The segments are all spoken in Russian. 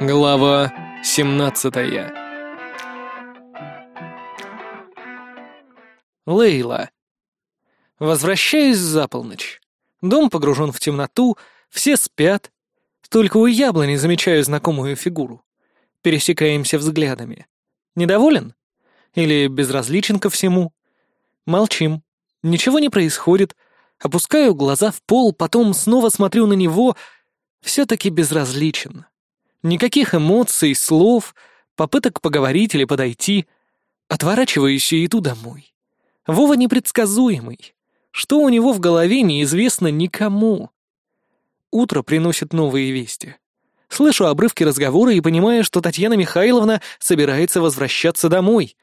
Глава 17 Лейла. Возвращаюсь за полночь. Дом погружен в темноту, все спят. Только у яблони замечаю знакомую фигуру. Пересекаемся взглядами. Недоволен? Или безразличен ко всему? Молчим. Ничего не происходит. Опускаю глаза в пол, потом снова смотрю на него. Все-таки безразличен. Никаких эмоций, слов, попыток поговорить или подойти. Отворачиваюсь и иду домой. Вова непредсказуемый. Что у него в голове, неизвестно никому. Утро приносит новые вести. Слышу обрывки разговора и понимаю, что Татьяна Михайловна собирается возвращаться домой.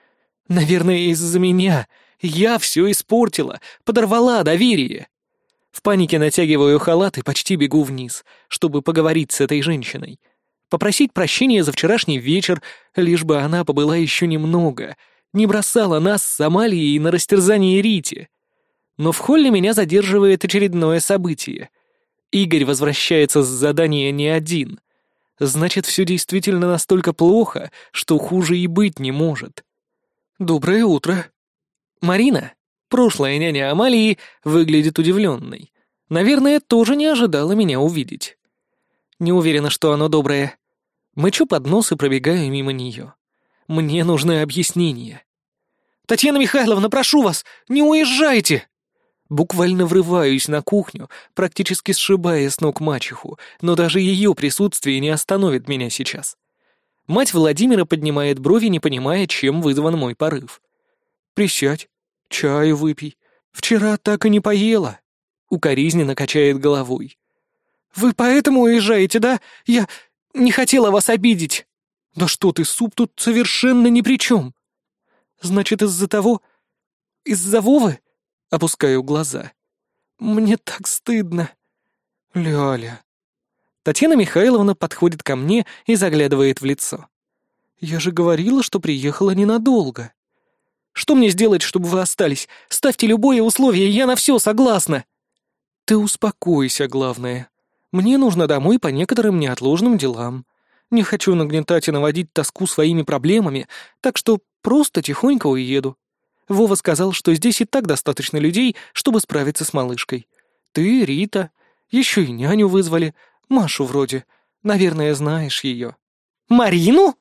Наверное, из-за меня. Я все испортила, подорвала доверие. В панике натягиваю халат и почти бегу вниз, чтобы поговорить с этой женщиной попросить прощения за вчерашний вечер, лишь бы она побыла еще немного, не бросала нас с Амалией на растерзание Рите. Но в холле меня задерживает очередное событие. Игорь возвращается с задания не один. Значит, все действительно настолько плохо, что хуже и быть не может. Доброе утро. Марина, прошлая няня Амалии, выглядит удивленной. Наверное, тоже не ожидала меня увидеть. Не уверена, что оно доброе. Мычу под нос и пробегаю мимо нее. Мне нужны объяснения. «Татьяна Михайловна, прошу вас, не уезжайте!» Буквально врываюсь на кухню, практически сшибая с ног мачеху, но даже ее присутствие не остановит меня сейчас. Мать Владимира поднимает брови, не понимая, чем вызван мой порыв. «Присядь, чаю выпей. Вчера так и не поела», — укоризненно качает головой. «Вы поэтому уезжаете, да? Я... не хотела вас обидеть!» «Да что ты, суп тут совершенно ни при чем!» «Значит, из-за того... из-за Вовы?» Опускаю глаза. «Мне так стыдно!» «Ляля...» Татьяна Михайловна подходит ко мне и заглядывает в лицо. «Я же говорила, что приехала ненадолго. Что мне сделать, чтобы вы остались? Ставьте любое условие, я на все согласна!» «Ты успокойся, главное. Мне нужно домой по некоторым неотложным делам. Не хочу нагнетать и наводить тоску своими проблемами, так что просто тихонько уеду. Вова сказал, что здесь и так достаточно людей, чтобы справиться с малышкой. Ты, Рита, еще и няню вызвали, Машу вроде. Наверное, знаешь ее. «Марину?»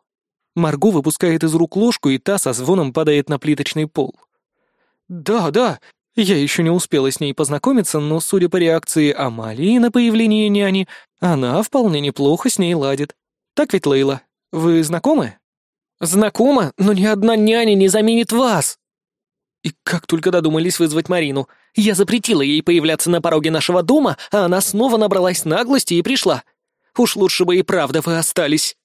Марго выпускает из рук ложку, и та со звоном падает на плиточный пол. «Да, да, я еще не успела с ней познакомиться, но, судя по реакции Амалии на появление няни, она вполне неплохо с ней ладит. Так ведь, Лейла? Вы знакомы? Знакома, но ни одна няня не заменит вас. И как только додумались вызвать Марину. Я запретила ей появляться на пороге нашего дома, а она снова набралась наглости и пришла. Уж лучше бы и правда вы остались.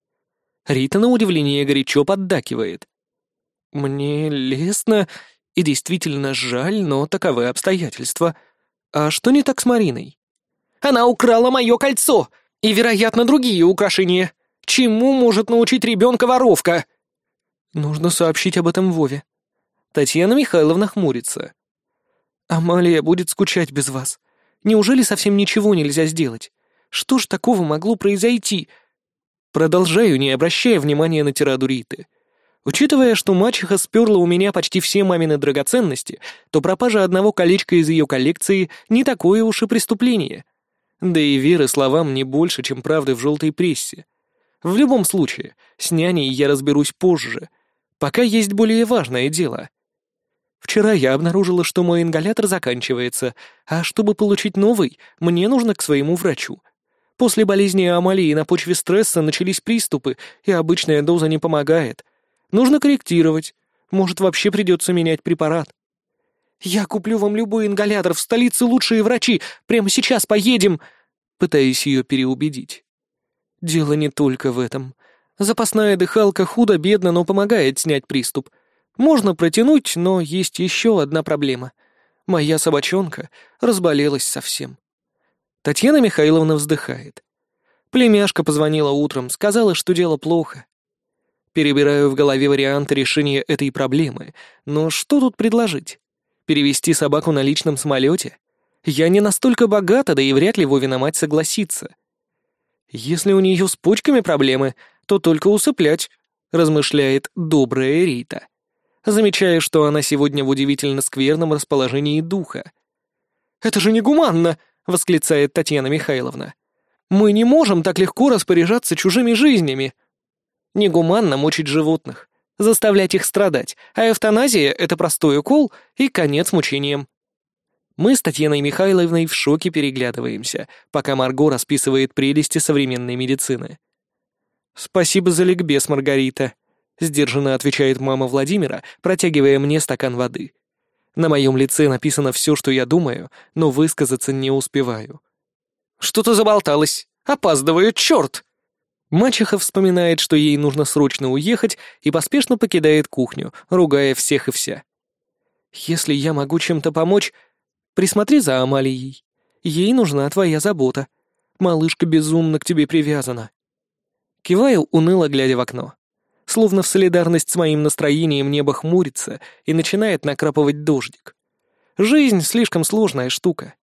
Рита на удивление горячо поддакивает. «Мне лестно и действительно жаль, но таковы обстоятельства. А что не так с Мариной? Она украла мое кольцо и, вероятно, другие украшения. Чему может научить ребенка воровка? Нужно сообщить об этом Вове. Татьяна Михайловна хмурится. Амалия будет скучать без вас. Неужели совсем ничего нельзя сделать? Что ж такого могло произойти? Продолжаю, не обращая внимания на тираду Риты. Учитывая, что мачеха сперла у меня почти все мамины драгоценности, то пропажа одного колечка из ее коллекции не такое уж и преступление. Да и веры словам не больше, чем правды в желтой прессе. В любом случае, с няней я разберусь позже. Пока есть более важное дело. Вчера я обнаружила, что мой ингалятор заканчивается, а чтобы получить новый, мне нужно к своему врачу. После болезни Амалии на почве стресса начались приступы, и обычная доза не помогает — Нужно корректировать. Может, вообще придется менять препарат. «Я куплю вам любой ингалятор, в столице лучшие врачи. Прямо сейчас поедем!» Пытаюсь ее переубедить. Дело не только в этом. Запасная дыхалка худо-бедно, но помогает снять приступ. Можно протянуть, но есть еще одна проблема. Моя собачонка разболелась совсем. Татьяна Михайловна вздыхает. Племяшка позвонила утром, сказала, что дело плохо. Перебираю в голове варианты решения этой проблемы, но что тут предложить? Перевести собаку на личном самолете? Я не настолько богата, да и вряд ли Вовина мать согласится. Если у нее с почками проблемы, что только усыплять», — размышляет добрая Рита. Замечаю, что она сегодня в удивительно скверном расположении духа. «Это же негуманно!» — восклицает Татьяна Михайловна. «Мы не можем так легко распоряжаться чужими жизнями!» Негуманно мучить животных, заставлять их страдать, а эвтаназия — это простой укол и конец мучениям. Мы с Татьяной Михайловной в шоке переглядываемся, пока Марго расписывает прелести современной медицины. «Спасибо за ликбез, Маргарита», — сдержанно отвечает мама Владимира, протягивая мне стакан воды. На моем лице написано все, что я думаю, но высказаться не успеваю. «Что-то заболталось. Опаздываю, черт!» Мачеха вспоминает, что ей нужно срочно уехать, и поспешно покидает кухню, ругая всех и вся. «Если я могу чем-то помочь, присмотри за Амалией. Ей нужна твоя забота. Малышка безумно к тебе привязана». Киваю, уныло глядя в окно. Словно в солидарность с моим настроением небо хмурится и начинает накрапывать дождик. Жизнь слишком сложная штука.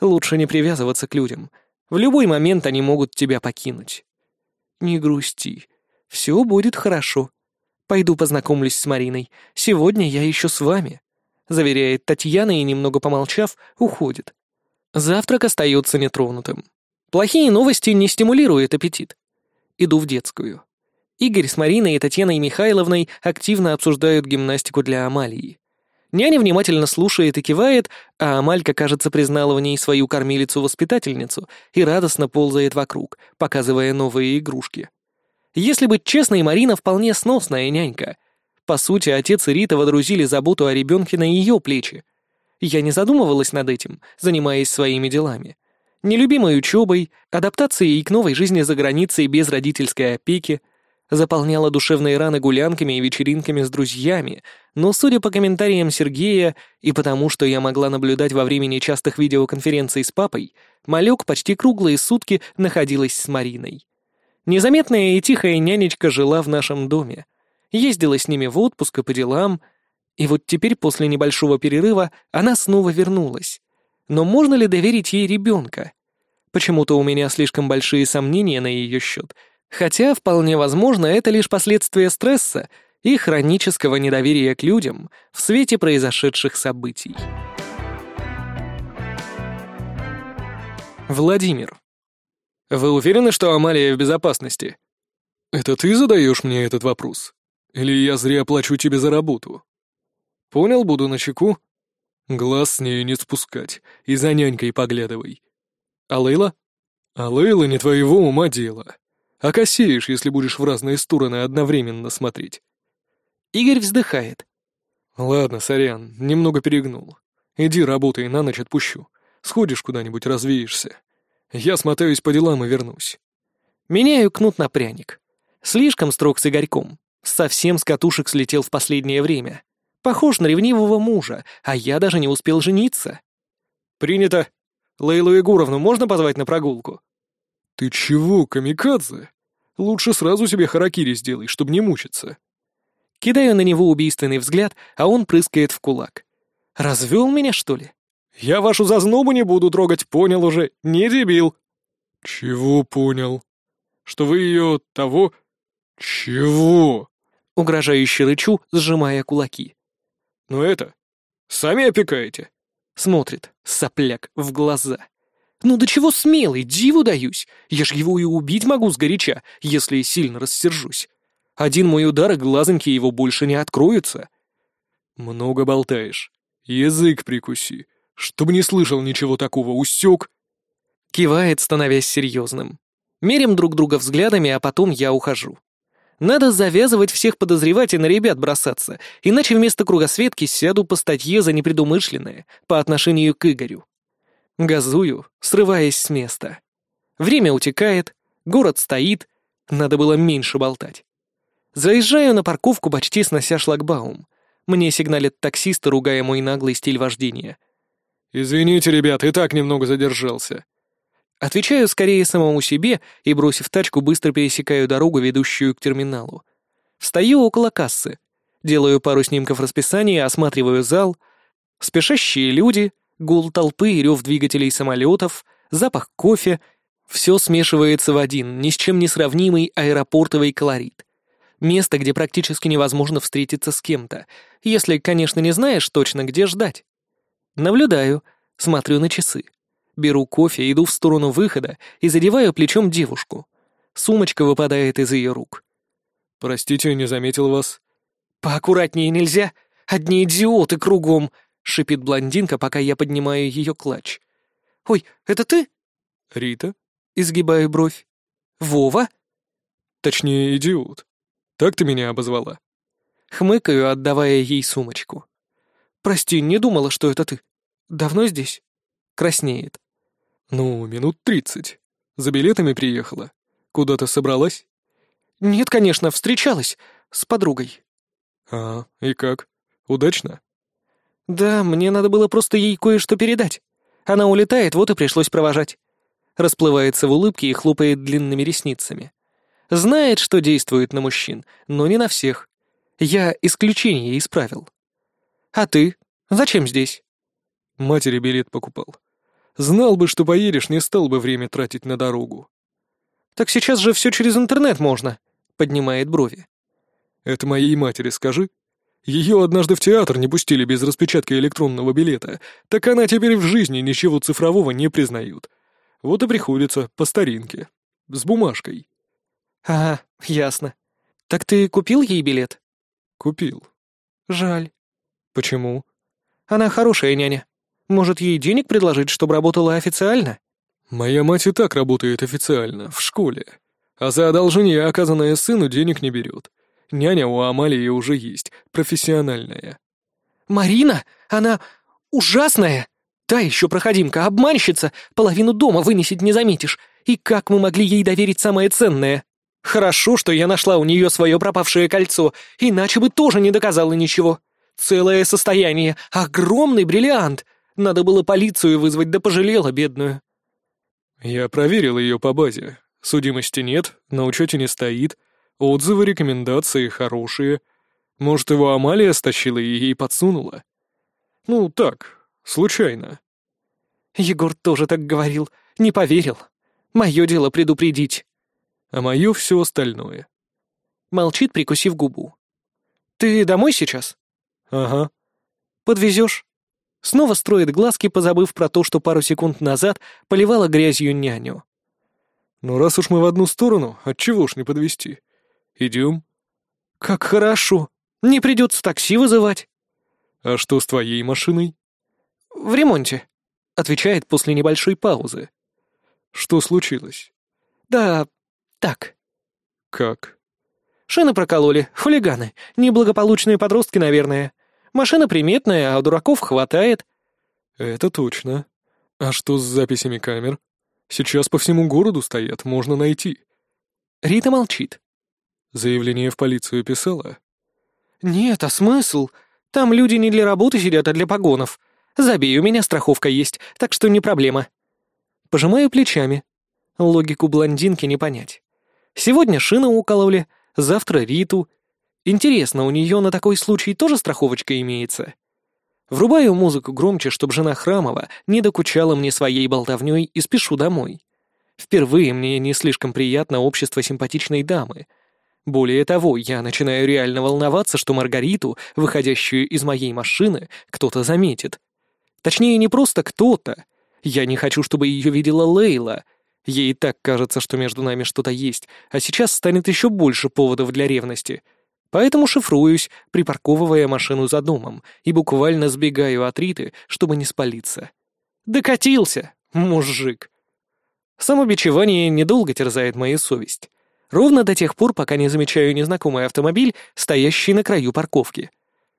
Лучше не привязываться к людям. В любой момент они могут тебя покинуть. Не грусти. Все будет хорошо. Пойду познакомлюсь с Мариной. Сегодня я еще с вами. Заверяет Татьяна и, немного помолчав, уходит. Завтрак остается нетронутым. Плохие новости не стимулируют аппетит. Иду в детскую. Игорь с Мариной и Татьяной Михайловной активно обсуждают гимнастику для Амалии. Няня внимательно слушает и кивает, а Амалька, кажется, признала в ней свою кормилицу-воспитательницу и радостно ползает вокруг, показывая новые игрушки. Если быть честной, Марина вполне сносная нянька. По сути, отец и Рита водрузили заботу о ребенке на ее плечи. Я не задумывалась над этим, занимаясь своими делами. Нелюбимой учебой, адаптацией к новой жизни за границей без родительской опеки — заполняла душевные раны гулянками и вечеринками с друзьями, но, судя по комментариям Сергея и потому, что я могла наблюдать во времени частых видеоконференций с папой, Малек почти круглые сутки находилась с Мариной. Незаметная и тихая нянечка жила в нашем доме, ездила с ними в отпуск и по делам, и вот теперь, после небольшого перерыва, она снова вернулась. Но можно ли доверить ей ребенка? Почему-то у меня слишком большие сомнения на ее счет — Хотя, вполне возможно, это лишь последствия стресса и хронического недоверия к людям в свете произошедших событий. Владимир. Вы уверены, что Амалия в безопасности? Это ты задаешь мне этот вопрос? Или я зря плачу тебе за работу? Понял, буду на чеку. Глаз с ней не спускать и за нянькой поглядывай. А Лейла? А Лейла не твоего ума дело. Окосеешь, если будешь в разные стороны одновременно смотреть. Игорь вздыхает. Ладно, сорян, немного перегнул. Иди работай, на ночь отпущу. Сходишь куда-нибудь, развеешься. Я смотаюсь по делам и вернусь. Меняю кнут на пряник. Слишком строг с Игорьком. Совсем с катушек слетел в последнее время. Похож на ревнивого мужа, а я даже не успел жениться. Принято. Лейлу Егоровну можно позвать на прогулку? «Ты чего, камикадзе? Лучше сразу себе харакири сделай, чтобы не мучиться». Кидаю на него убийственный взгляд, а он прыскает в кулак. «Развел меня, что ли?» «Я вашу зазнобу не буду трогать, понял уже, не дебил». «Чего понял? Что вы ее того... Чего?» Угрожающе рычу, сжимая кулаки. «Ну это... Сами опекаете?» Смотрит, сопляк, в глаза. Ну до чего смелый, диву даюсь. Я ж его и убить могу сгоряча, если сильно рассержусь. Один мой удар, и глазоньки его больше не откроются. Много болтаешь. Язык прикуси. Чтобы не слышал ничего такого, усек. Кивает, становясь серьезным. Мерим друг друга взглядами, а потом я ухожу. Надо завязывать всех подозревать и на ребят бросаться, иначе вместо кругосветки сяду по статье за непредумышленное по отношению к Игорю. Газую, срываясь с места. Время утекает, город стоит, надо было меньше болтать. Заезжаю на парковку, почти снося шлагбаум. Мне сигналят таксисты, ругая мой наглый стиль вождения. «Извините, ребят, и так немного задержался». Отвечаю скорее самому себе и, бросив тачку, быстро пересекаю дорогу, ведущую к терминалу. Встаю около кассы. Делаю пару снимков расписания, осматриваю зал. Спешащие люди — гул толпы и рев двигателей самолетов, запах кофе. Все смешивается в один, ни с чем не сравнимый аэропортовый колорит. Место, где практически невозможно встретиться с кем-то, если, конечно, не знаешь точно, где ждать. Наблюдаю, смотрю на часы. Беру кофе, иду в сторону выхода и задеваю плечом девушку. Сумочка выпадает из ее рук. «Простите, не заметил вас». «Поаккуратнее нельзя? Одни идиоты кругом!» — шипит блондинка, пока я поднимаю ее клатч. «Ой, это ты?» «Рита?» — изгибаю бровь. «Вова?» «Точнее, идиот. Так ты меня обозвала?» Хмыкаю, отдавая ей сумочку. «Прости, не думала, что это ты. Давно здесь?» Краснеет. «Ну, минут тридцать. За билетами приехала. Куда-то собралась?» «Нет, конечно, встречалась. С подругой». «А, и как? Удачно?» «Да, мне надо было просто ей кое-что передать. Она улетает, вот и пришлось провожать». Расплывается в улыбке и хлопает длинными ресницами. Знает, что действует на мужчин, но не на всех. Я исключение исправил. «А ты? Зачем здесь?» Матери билет покупал. Знал бы, что поедешь, не стал бы время тратить на дорогу. «Так сейчас же все через интернет можно», — поднимает брови. «Это моей матери скажи. Ее однажды в театр не пустили без распечатки электронного билета, так она теперь в жизни ничего цифрового не признают. Вот и приходится по старинке. С бумажкой». «Ага, ясно. Так ты купил ей билет?» «Купил». «Жаль». «Почему?» «Она хорошая няня. Может, ей денег предложить, чтобы работала официально?» «Моя мать и так работает официально, в школе. А за одолжение, оказанное сыну, денег не берет. Няня у Амалии уже есть, профессиональная». «Марина? Она ужасная! Та еще проходимка, обманщица, половину дома вынесет не заметишь. И как мы могли ей доверить самое ценное? Хорошо, что я нашла у нее свое пропавшее кольцо, иначе бы тоже не доказала ничего. Целое состояние, огромный бриллиант. Надо было полицию вызвать, да пожалела бедную». «Я проверил ее по базе. Судимости нет, на учете не стоит. Отзывы, рекомендации хорошие. Может, его Амалия стащила и ей подсунула? Ну, так, случайно». Егор тоже так говорил, не поверил. Мое дело предупредить. А мое все остальное. Молчит, прикусив губу. «Ты домой сейчас?» «Ага». «Подвезешь?» Снова строит глазки, позабыв про то, что пару секунд назад поливала грязью няню. «Ну, раз уж мы в одну сторону, отчего ж не подвести? Идем?» «Как хорошо! Не придется такси вызывать!» «А что с твоей машиной?» «В ремонте», — отвечает после небольшой паузы. «Что случилось?» «Да, так». «Как?» «Шины прокололи, хулиганы, неблагополучные подростки, наверное. Машина приметная, а дураков хватает». «Это точно. А что с записями камер? Сейчас по всему городу стоят, можно найти». Рита молчит. Заявление в полицию писала? «Нет, а смысл? Там люди не для работы сидят, а для погонов. Забей, у меня страховка есть, так что не проблема». Пожимаю плечами. Логику блондинки не понять. Сегодня шины укололи, завтра Риту, Интересно, у нее на такой случай тоже страховочка имеется? Врубаю музыку громче, чтобы жена Храмова не докучала мне своей болтовней и спешу домой. Впервые мне не слишком приятно общество симпатичной дамы. Более того, я начинаю реально волноваться, что Маргариту, выходящую из моей машины, кто-то заметит. Точнее, не просто кто-то. Я не хочу, чтобы ее видела Лейла. Ей и так кажется, что между нами что-то есть, а сейчас станет еще больше поводов для ревности — Поэтому шифруюсь, припарковывая машину за домом, и буквально сбегаю от Риты, чтобы не спалиться. Докатился, мужик. Самобичевание недолго терзает мою совесть. Ровно до тех пор, пока не замечаю незнакомый автомобиль, стоящий на краю парковки.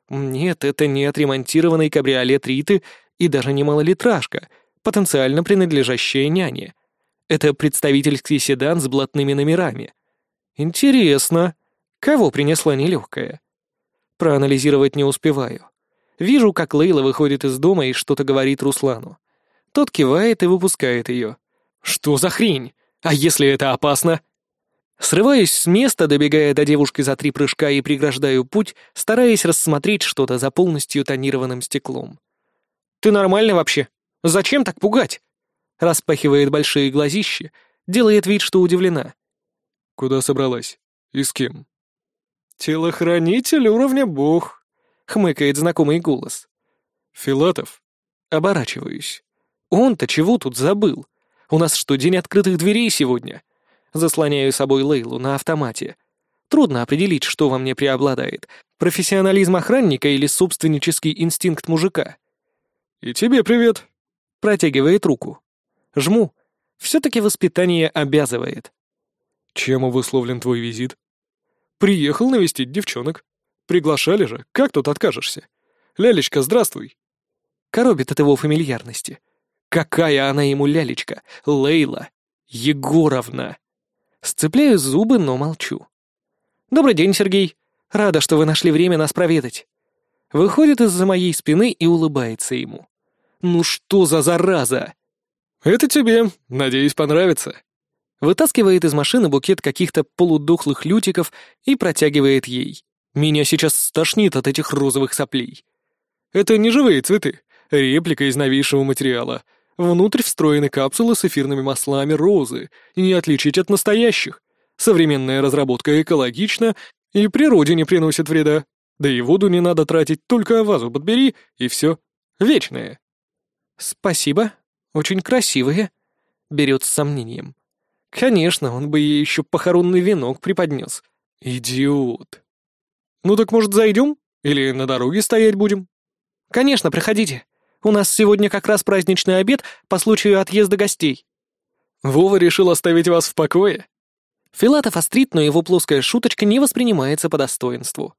Нет, это не отремонтированный кабриолет Риты и даже не малолитражка, потенциально принадлежащая няне. Это представительский седан с блатными номерами. Интересно. Кого принесла нелегкая? Проанализировать не успеваю. Вижу, как Лейла выходит из дома и что-то говорит Руслану. Тот кивает и выпускает ее. Что за хрень? А если это опасно? Срываюсь с места, добегая до девушки за три прыжка и преграждаю путь, стараясь рассмотреть что-то за полностью тонированным стеклом. «Ты нормально вообще? Зачем так пугать?» Распахивает большие глазищи, Делает вид, что удивлена. Куда собралась? И с кем? «Телохранитель уровня бог», — хмыкает знакомый голос. Филатов? Оборачиваюсь. Он-то чего тут забыл? У нас что, день открытых дверей сегодня? Заслоняю собой Лейлу на автомате. Трудно определить, что во мне преобладает. Профессионализм охранника или собственнический инстинкт мужика. «И тебе привет!» Протягивает руку. Жму. Все-таки воспитание обязывает. «Чем обусловлен твой визит?» «Приехал навестить девчонок. Приглашали же, как тут откажешься? Лялечка, здравствуй!» Коробит от его фамильярности. Какая она ему лялечка? Лейла. Егоровна. Сцепляю зубы, но молчу. «Добрый день, Сергей. Рада, что вы нашли время нас проведать». Выходит из-за моей спины и улыбается ему. «Ну что за зараза?» «Это тебе. Надеюсь, понравится». Вытаскивает из машины букет каких-то полудохлых лютиков и протягивает ей. Меня сейчас стошнит от этих розовых соплей. «Это не живые цветы. Реплика из новейшего материала. Внутрь встроены капсулы с эфирными маслами розы, и не отличить от настоящих. Современная разработка экологична и природе не приносит вреда. Да и воду не надо тратить, только вазу подбери, и все. Вечное. «Спасибо. Очень красивые», — берет с сомнением. «Конечно, он бы ей еще похоронный венок преподнес. Идиот». «Ну так, может, зайдем? Или на дороге стоять будем?» «Конечно, приходите. У нас сегодня как раз праздничный обед по случаю отъезда гостей». «Вова решил оставить вас в покое?» Филатов острит, но его плоская шуточка не воспринимается по достоинству.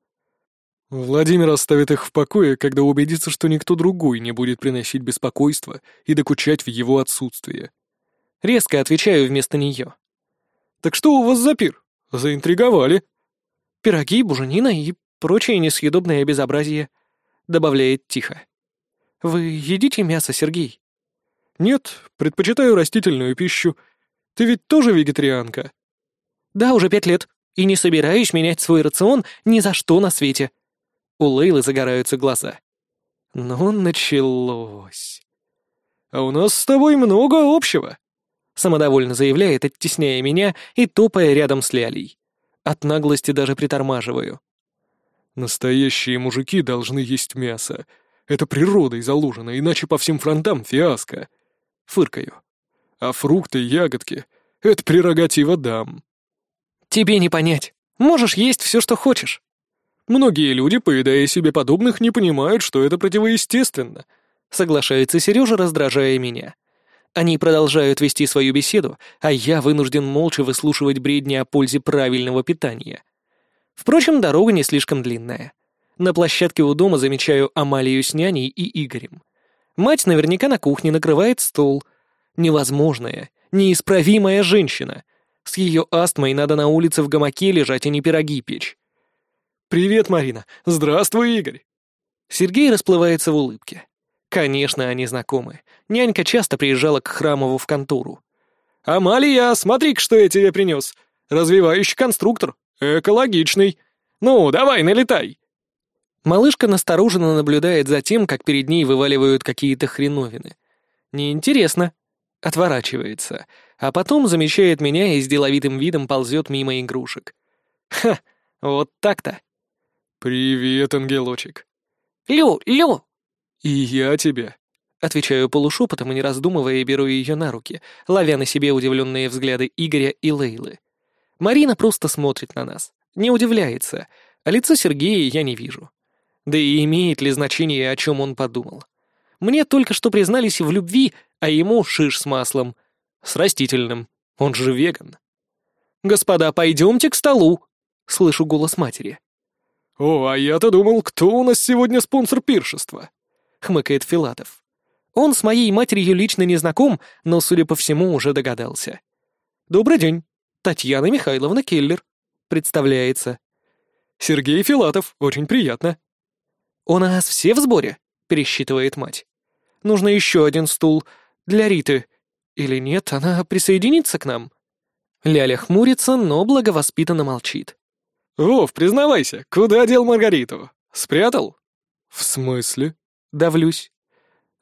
Владимир оставит их в покое, когда убедится, что никто другой не будет приносить беспокойство и докучать в его отсутствие. Резко отвечаю вместо нее. «Так что у вас за пир? Заинтриговали?» «Пироги, буженина и прочее несъедобное безобразие», — добавляет тихо. «Вы едите мясо, Сергей?» «Нет, предпочитаю растительную пищу. Ты ведь тоже вегетарианка?» «Да, уже пять лет, и не собираюсь менять свой рацион ни за что на свете». У Лейлы загораются глаза. «Ну, началось». «А у нас с тобой много общего», — самодовольно заявляет, оттесняя меня и топая рядом с Лялей. От наглости даже притормаживаю. «Настоящие мужики должны есть мясо. Это природой заложено, иначе по всем фронтам фиаско». Фыркаю. «А фрукты, ягодки — это прерогатива дам». «Тебе не понять. Можешь есть все, что хочешь». «Многие люди, поедая себе подобных, не понимают, что это противоестественно», — соглашается Сережа, раздражая меня. Они продолжают вести свою беседу, а я вынужден молча выслушивать бредни о пользе правильного питания. Впрочем, дорога не слишком длинная. На площадке у дома замечаю Амалию с няней и Игорем. Мать наверняка на кухне накрывает стол. Невозможная, неисправимая женщина. С ее астмой надо на улице в гамаке лежать, а не пироги печь. «Привет, Марина! Здравствуй, Игорь!» Сергей расплывается в улыбке. Конечно, они знакомы. Нянька часто приезжала к Храмову в контору. «Амалия, смотри-ка, что я тебе принес! Развивающий конструктор, экологичный. Ну, давай, налетай!» Малышка настороженно наблюдает за тем, как перед ней вываливают какие-то хреновины. Неинтересно. Отворачивается, а потом замечает меня и с деловитым видом ползет мимо игрушек. Ха, вот так-то. «Привет, ангелочек». «Лю, Лю!» «И я тебе». Отвечаю полушепотом и не раздумывая беру ее на руки, ловя на себе удивленные взгляды Игоря и Лейлы. Марина просто смотрит на нас, не удивляется, а лицо Сергея я не вижу. Да и имеет ли значение, о чем он подумал. Мне только что признались в любви, а ему шиш с маслом. С растительным. Он же веган. «Господа, пойдемте к столу!» — слышу голос матери. «О, а я-то думал, кто у нас сегодня спонсор пиршества?» — хмыкает Филатов. Он с моей матерью лично не знаком, но, судя по всему, уже догадался. «Добрый день. Татьяна Михайловна Келлер», — представляется. «Сергей Филатов, очень приятно». «У нас все в сборе?» — пересчитывает мать. «Нужно еще один стул для Риты. Или нет, она присоединится к нам?» Ляля хмурится, но благовоспитанно молчит. «Вов, признавайся, куда дел Маргариту? Спрятал?» «В смысле?» «Давлюсь».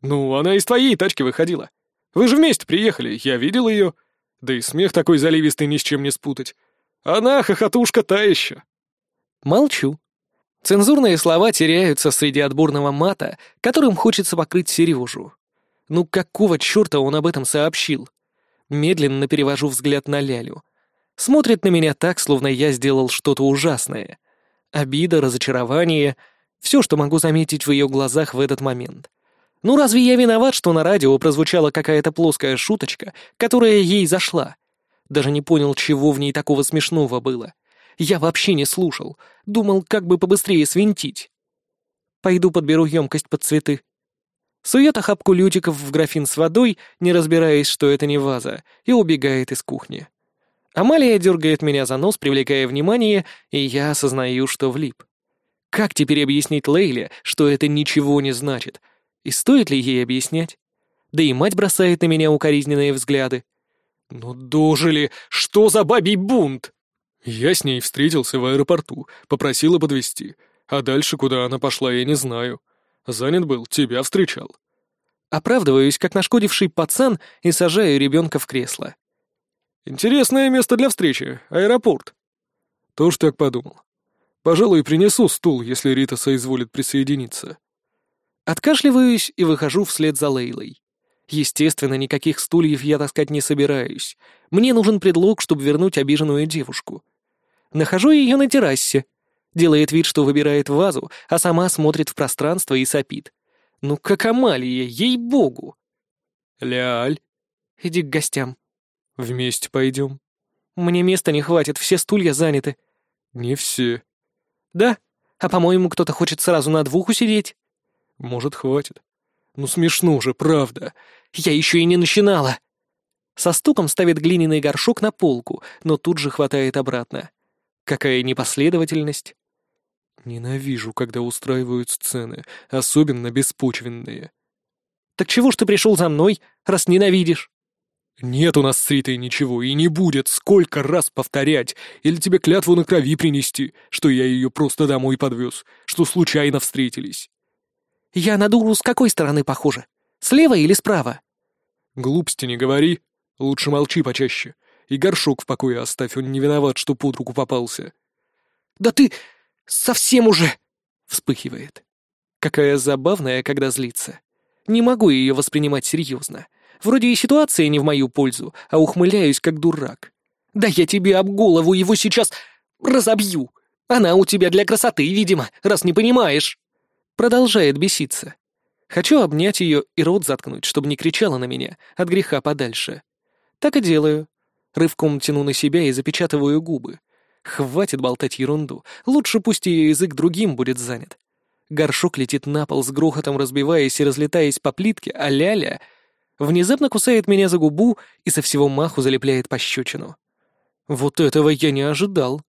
«Ну, она из твоей тачки выходила. Вы же вместе приехали, я видел ее. Да и смех такой заливистый ни с чем не спутать. Она хохотушка та еще. Молчу. Цензурные слова теряются среди отборного мата, которым хочется покрыть Сережу. Ну какого черта он об этом сообщил? Медленно перевожу взгляд на Лялю. Смотрит на меня так, словно я сделал что-то ужасное. Обида, разочарование — все, что могу заметить в ее глазах в этот момент. Ну разве я виноват, что на радио прозвучала какая-то плоская шуточка, которая ей зашла? Даже не понял, чего в ней такого смешного было. Я вообще не слушал. Думал, как бы побыстрее свинтить. Пойду подберу емкость под цветы. Сует охапку лютиков в графин с водой, не разбираясь, что это не ваза, и убегает из кухни. Амалия дергает меня за нос, привлекая внимание, и я осознаю, что влип. Как теперь объяснить Лейле, что это ничего не значит? И стоит ли ей объяснять? Да и мать бросает на меня укоризненные взгляды. «Ну дожили! Что за бабий бунт?» Я с ней встретился в аэропорту, попросила подвезти. А дальше, куда она пошла, я не знаю. Занят был, тебя встречал. Оправдываюсь, как нашкодивший пацан, и сажаю ребенка в кресло. Интересное место для встречи, аэропорт. Тоже так подумал. Пожалуй, принесу стул, если Рита соизволит присоединиться. Откашливаюсь и выхожу вслед за Лейлой. Естественно, никаких стульев я таскать не собираюсь. Мне нужен предлог, чтобы вернуть обиженную девушку. Нахожу ее на террасе. Делает вид, что выбирает вазу, а сама смотрит в пространство и сопит. Ну, как Амалия, ей-богу. Ляль. Иди к гостям. Вместе пойдем. Мне места не хватит, все стулья заняты. Не все. Да? А по-моему, кто-то хочет сразу на двух усидеть. Может, хватит. Ну смешно же, правда. Я еще и не начинала. Со стуком ставит глиняный горшок на полку, но тут же хватает обратно. Какая непоследовательность. Ненавижу, когда устраивают сцены, особенно беспочвенные. Так чего ж ты пришел за мной, раз ненавидишь? Нет у нас с Ритой ничего, и не будет, сколько раз повторять, или тебе клятву на крови принести, что я ее просто домой подвез, что случайно встретились. Я на дуру с какой стороны похожа? Слева или справа? Глупости не говори, лучше молчи почаще. И горшок в покое оставь, он не виноват, что под руку попался. «Да ты совсем уже...» — вспыхивает. Какая забавная, когда злится. Не могу ее воспринимать серьезно. Вроде и ситуация не в мою пользу, а ухмыляюсь как дурак. «Да я тебе об голову его сейчас разобью! Она у тебя для красоты, видимо, раз не понимаешь!» Продолжает беситься. Хочу обнять ее и рот заткнуть, чтобы не кричала на меня, от греха подальше. Так и делаю. Рывком тяну на себя и запечатываю губы. Хватит болтать ерунду. Лучше пусть ее язык другим будет занят. Горшок летит на пол с грохотом разбиваясь и разлетаясь по плитке, а ляля внезапно кусает меня за губу и со всего маху залепляет пощечину. Вот этого я не ожидал.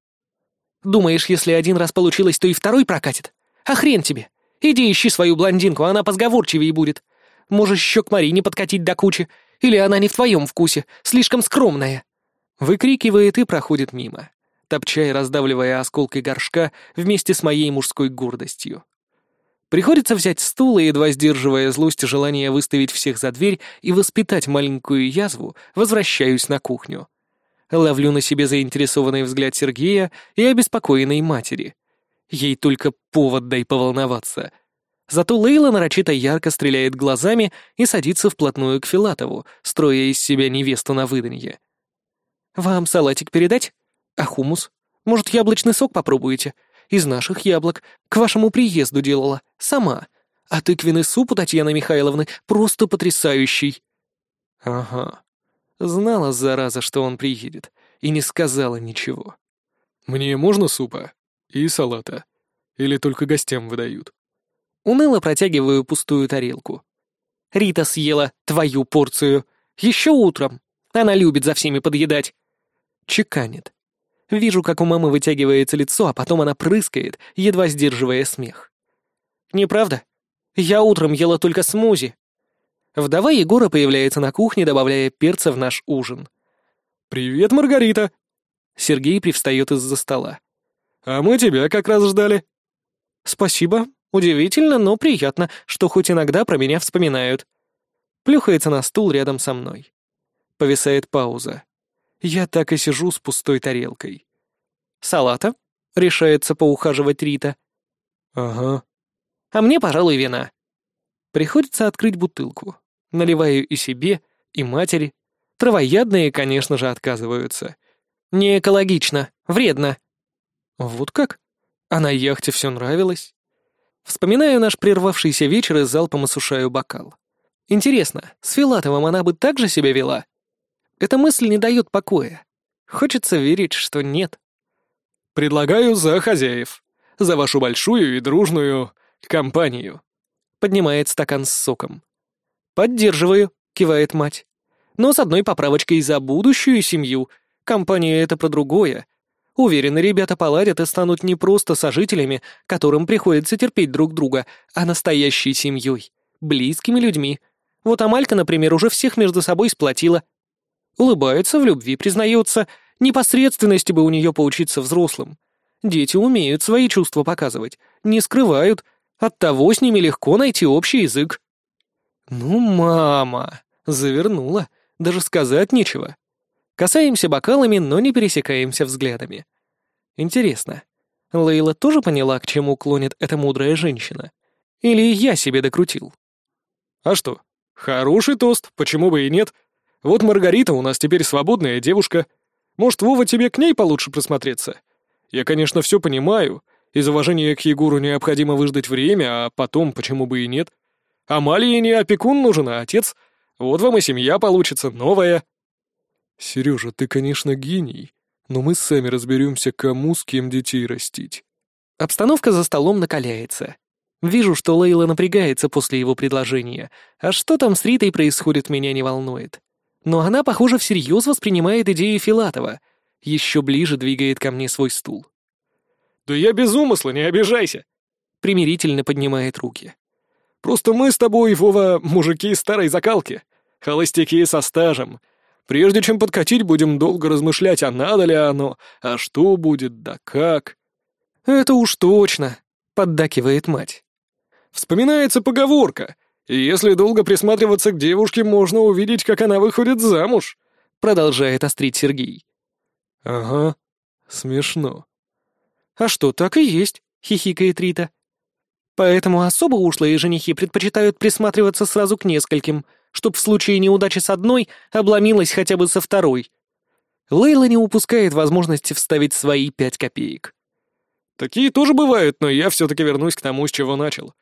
Думаешь, если один раз получилось, то и второй прокатит? А хрен тебе! Иди ищи свою блондинку, она позговорчивее будет. Можешь еще к Марине подкатить до кучи. Или она не в твоем вкусе, слишком скромная. Выкрикивает и проходит мимо, топча и раздавливая осколкой горшка вместе с моей мужской гордостью. Приходится взять стул и, едва сдерживая злость и желание выставить всех за дверь и воспитать маленькую язву, возвращаюсь на кухню. Ловлю на себе заинтересованный взгляд Сергея и обеспокоенной матери. Ей только повод дай поволноваться. Зато Лейла нарочито ярко стреляет глазами и садится вплотную к Филатову, строя из себя невесту на выданье. «Вам салатик передать? А хумус? Может, яблочный сок попробуете? Из наших яблок. К вашему приезду делала. Сама. А тыквенный суп у Татьяны Михайловны просто потрясающий». «Ага. Знала, зараза, что он приедет, и не сказала ничего». «Мне можно супа? И салата? Или только гостям выдают?» Уныло протягиваю пустую тарелку. «Рита съела твою порцию. Еще утром. Она любит за всеми подъедать чеканит. Вижу, как у мамы вытягивается лицо, а потом она прыскает, едва сдерживая смех. «Неправда? Я утром ела только смузи». Вдова Егора появляется на кухне, добавляя перца в наш ужин. «Привет, Маргарита!» Сергей привстает из-за стола. «А мы тебя как раз ждали». «Спасибо. Удивительно, но приятно, что хоть иногда про меня вспоминают». Плюхается на стул рядом со мной. Повисает пауза. Я так и сижу с пустой тарелкой. «Салата?» — решается поухаживать Рита. «Ага». «А мне, пожалуй, вина». Приходится открыть бутылку. Наливаю и себе, и матери. Травоядные, конечно же, отказываются. Не экологично, вредно. Вот как? А на яхте все нравилось. Вспоминаю наш прервавшийся вечер и залпом осушаю бокал. Интересно, с Филатовым она бы так же себя вела? Эта мысль не дает покоя. Хочется верить, что нет. «Предлагаю за хозяев. За вашу большую и дружную компанию». Поднимает стакан с соком. «Поддерживаю», — кивает мать. «Но с одной поправочкой за будущую семью. Компания — это про другое. Уверены, ребята поладят и станут не просто сожителями, которым приходится терпеть друг друга, а настоящей семьей, близкими людьми. Вот Амалька, например, уже всех между собой сплотила. Улыбается, в любви признается. Непосредственности бы у нее поучиться взрослым. Дети умеют свои чувства показывать, не скрывают. Оттого с ними легко найти общий язык. Ну, мама, завернула. Даже сказать нечего. Касаемся бокалами, но не пересекаемся взглядами. Интересно, Лейла тоже поняла, к чему клонит эта мудрая женщина? Или я себе докрутил? А что, хороший тост, почему бы и нет? Вот Маргарита у нас теперь свободная девушка. Может, Вова, тебе к ней получше присмотреться? Я, конечно, все понимаю. Из уважения к Егору необходимо выждать время, а потом, почему бы и нет? Амалии не опекун нужен, а отец. Вот вам и семья получится, новая. Сережа, ты, конечно, гений, но мы сами разберемся, кому с кем детей растить. Обстановка за столом накаляется. Вижу, что Лейла напрягается после его предложения, а что там с Ритой происходит, меня не волнует. Но она, похоже, всерьез воспринимает идею Филатова, еще ближе двигает ко мне свой стул. «Да я без умысла, не обижайся!» Примирительно поднимает руки. «Просто мы с тобой, Вова, мужики старой закалки, холостяки со стажем. Прежде чем подкатить, будем долго размышлять, а надо ли оно, а что будет, да как». «Это уж точно», — поддакивает мать. «Вспоминается поговорка — если долго присматриваться к девушке, можно увидеть, как она выходит замуж», — продолжает острить Сергей. «Ага, смешно». «А что, так и есть», — хихикает Рита. «Поэтому особо ушлые женихи предпочитают присматриваться сразу к нескольким, чтоб в случае неудачи с одной обломилась хотя бы со второй». Лейла не упускает возможности вставить свои пять копеек. «Такие тоже бывают, но я все-таки вернусь к тому, с чего начал.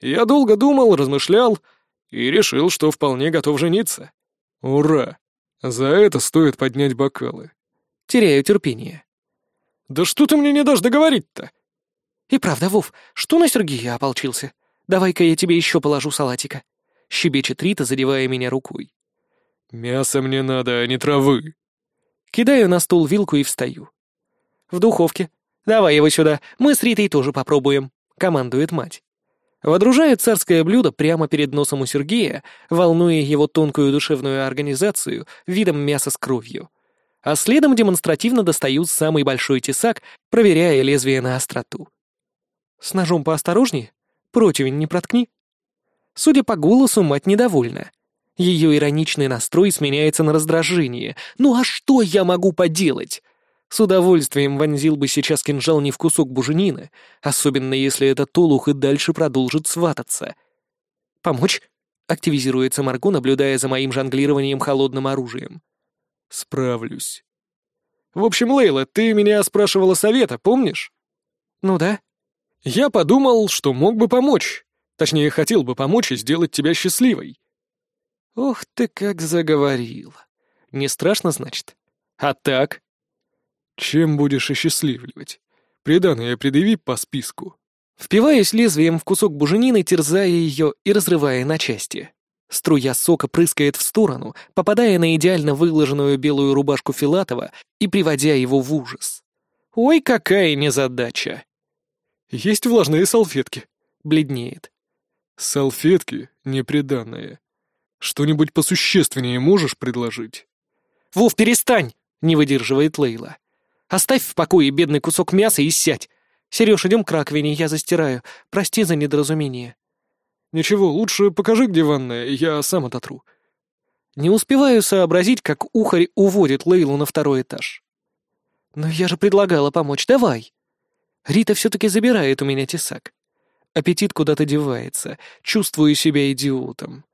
Я долго думал, размышлял и решил, что вполне готов жениться. Ура! За это стоит поднять бокалы. Теряю терпение. Да что ты мне не дашь договорить-то? И правда, Вов, что на Сергея ополчился? Давай-ка я тебе еще положу салатика. Щебечет Рита, задевая меня рукой. Мясо мне надо, а не травы. Кидаю на стол вилку и встаю. В духовке. Давай его сюда, мы с Ритой тоже попробуем, командует мать. Водружает царское блюдо прямо перед носом у Сергея, волнуя его тонкую душевную организацию видом мяса с кровью. А следом демонстративно достают самый большой тесак, проверяя лезвие на остроту. С ножом поосторожнее, противень не проткни. Судя по голосу, мать недовольна. Ее ироничный настрой сменяется на раздражение. «Ну а что я могу поделать?» С удовольствием вонзил бы сейчас кинжал не в кусок буженины, особенно если этот толух и дальше продолжит свататься. «Помочь?» — активизируется Марго, наблюдая за моим жонглированием холодным оружием. «Справлюсь». «В общем, Лейла, ты меня спрашивала совета, помнишь?» «Ну да». «Я подумал, что мог бы помочь. Точнее, хотел бы помочь и сделать тебя счастливой». «Ух ты, как заговорил. Не страшно, значит? А так?» «Чем будешь осчастливливать? Приданное предъяви по списку». Впиваясь лезвием в кусок буженины, терзая ее и разрывая на части. Струя сока прыскает в сторону, попадая на идеально выглаженную белую рубашку Филатова и приводя его в ужас. «Ой, какая незадача!» «Есть влажные салфетки?» — бледнеет. «Салфетки неприданные. Что-нибудь посущественнее можешь предложить?» «Вов, перестань!» — не выдерживает Лейла. Оставь в покое бедный кусок мяса и сядь. Сереж, идем к раковине, я застираю. Прости за недоразумение». «Ничего, лучше покажи, где ванная, я сам ототру». Не успеваю сообразить, как ухарь уводит Лейлу на второй этаж. «Но я же предлагала помочь, давай!» Рита все-таки забирает у меня тесак. Аппетит куда-то девается, чувствую себя идиотом.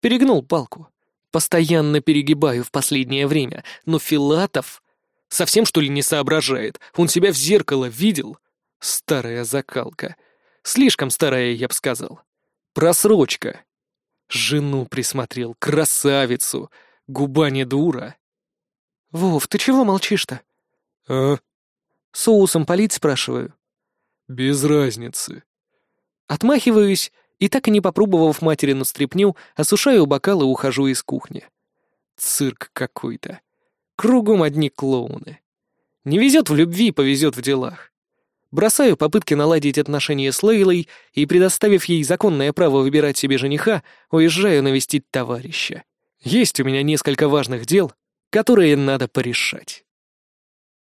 Перегнул палку. Постоянно перегибаю в последнее время, но Филатов... Совсем, что ли, не соображает? Он себя в зеркало видел? Старая закалка. Слишком старая, я бы сказал. Просрочка. Жену присмотрел, красавицу. Губа не дура. «Вов, ты чего молчишь-то?» «А?» «Соусом полить, спрашиваю?» «Без разницы». Отмахиваюсь и, так и не попробовав материну стряпню, осушаю бокал и ухожу из кухни. Цирк какой-то. Кругом одни клоуны. Не везет в любви, повезет в делах. Бросаю попытки наладить отношения с Лейлой и, предоставив ей законное право выбирать себе жениха, уезжаю навестить товарища. Есть у меня несколько важных дел, которые надо порешать.